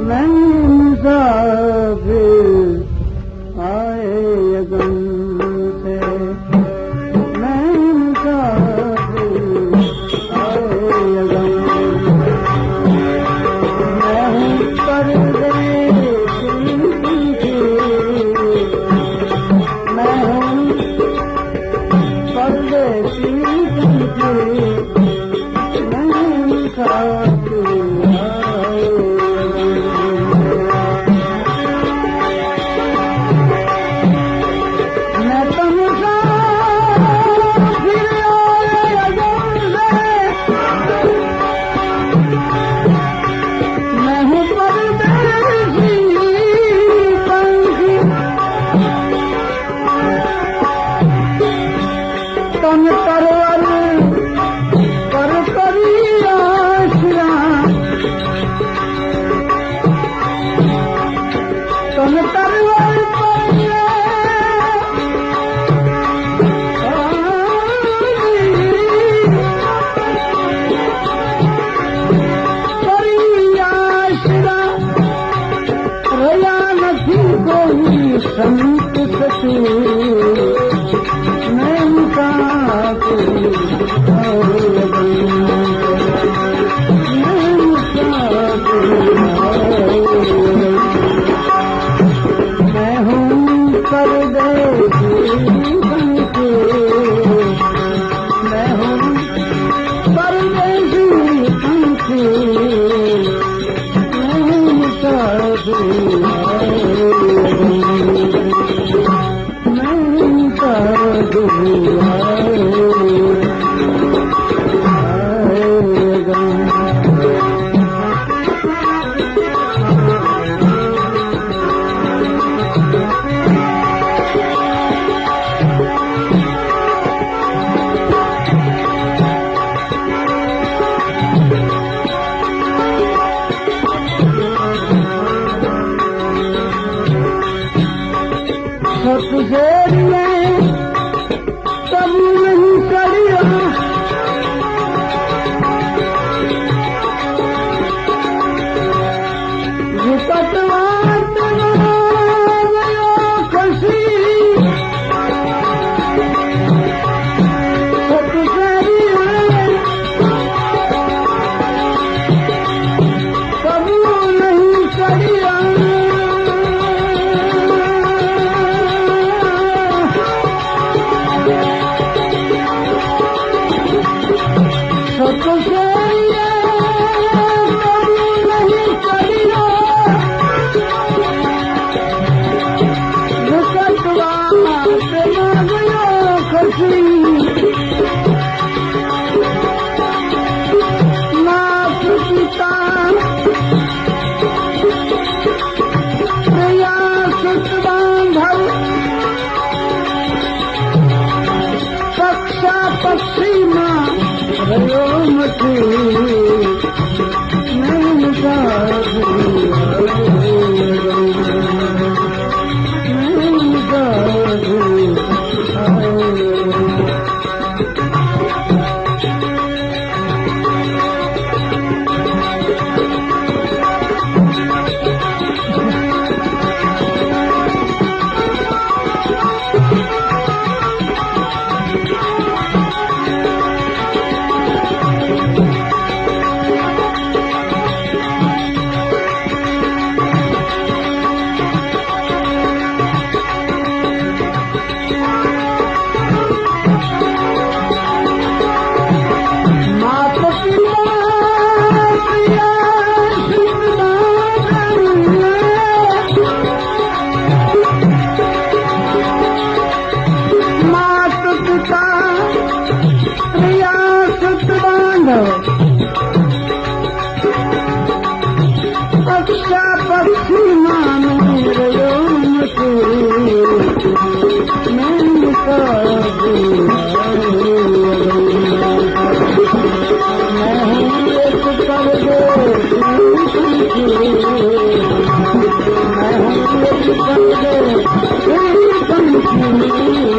मैं मुसाफिर पंछी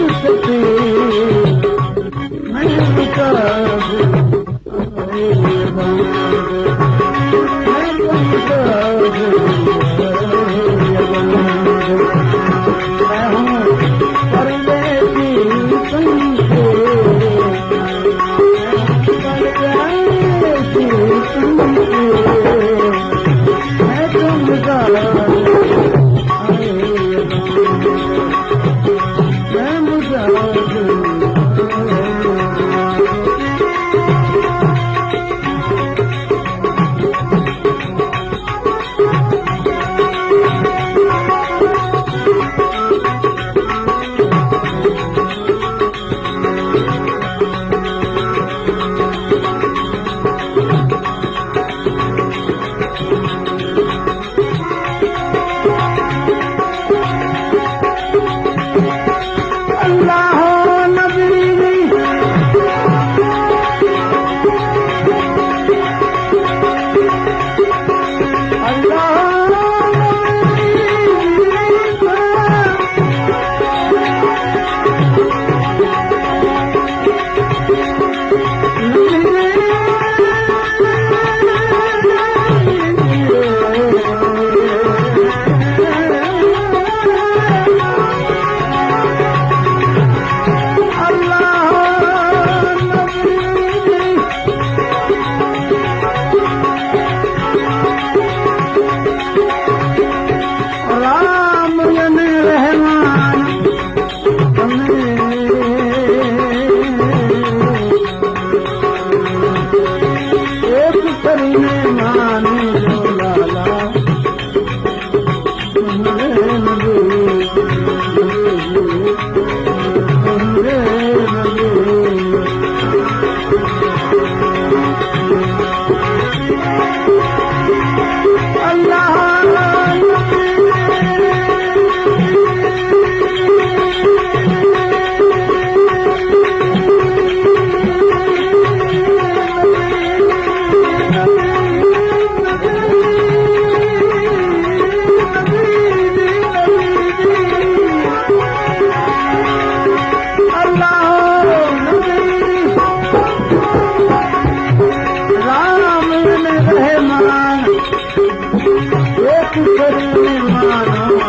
संस्कृति एक्ट में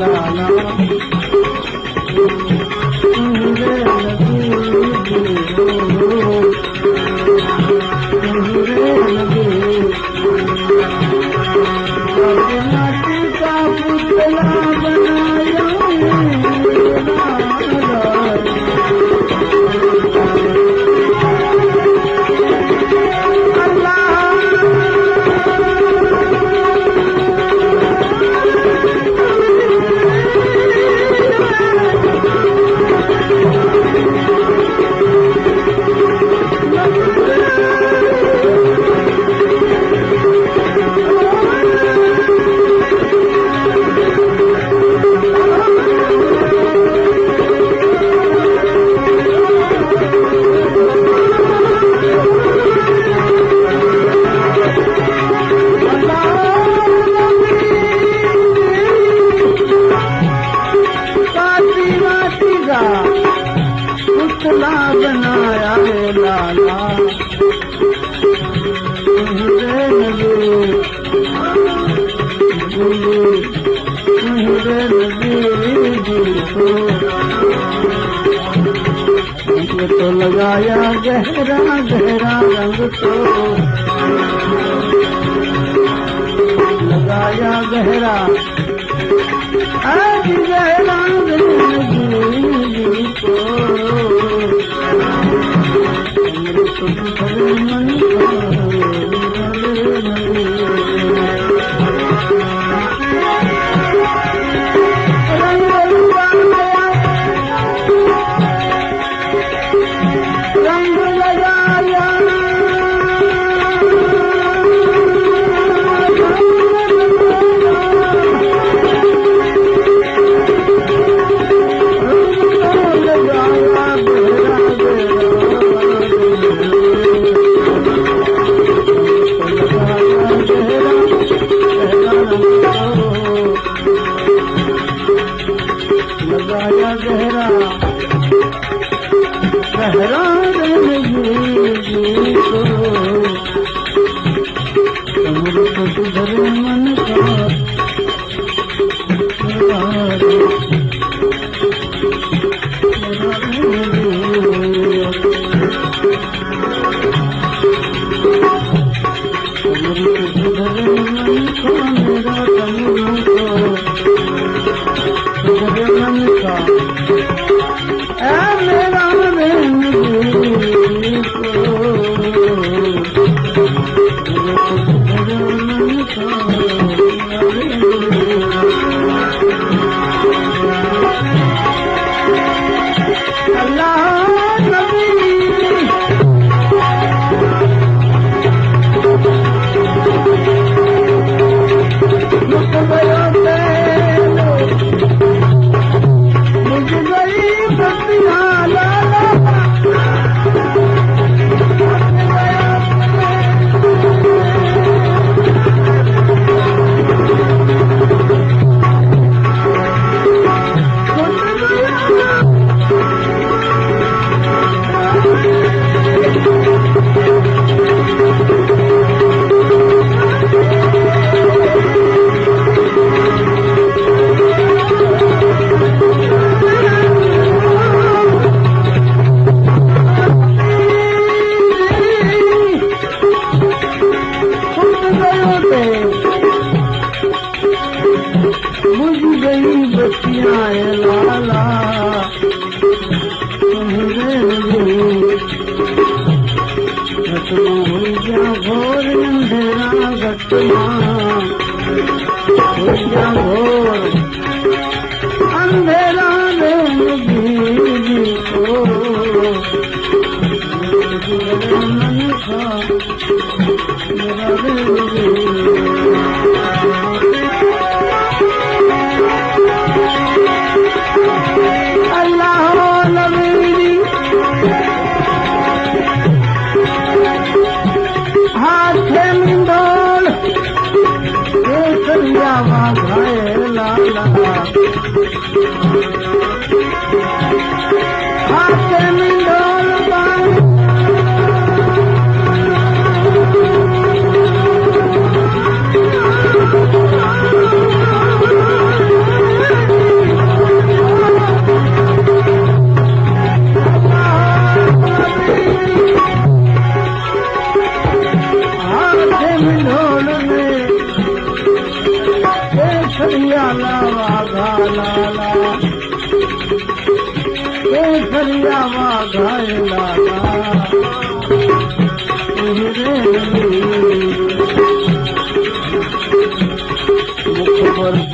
लाला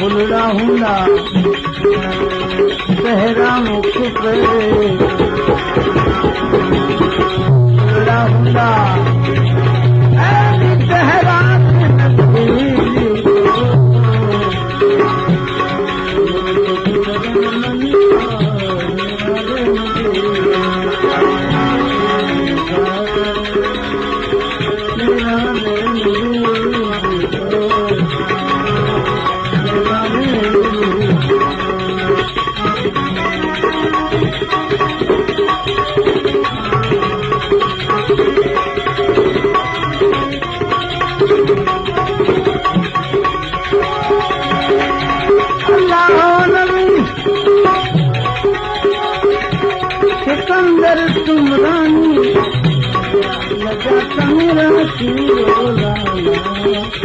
برا هوندا مختا هوندا. راني لڳا جا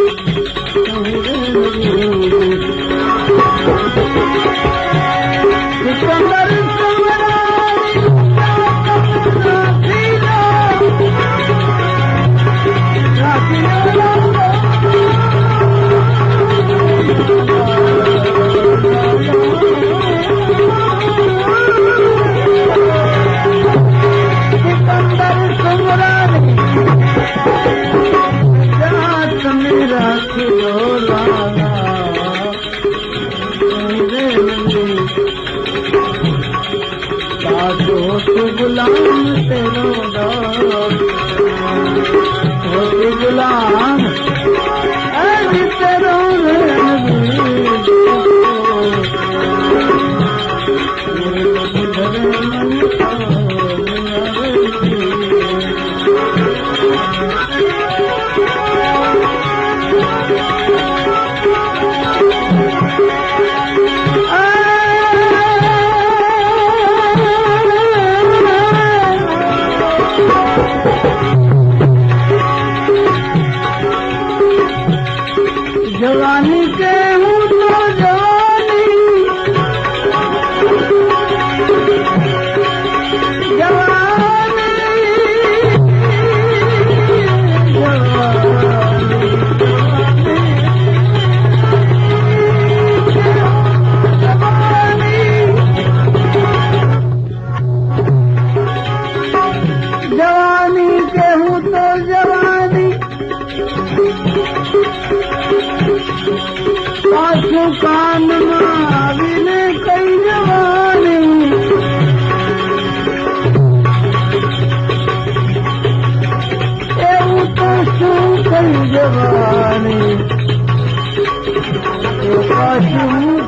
जवानी पशु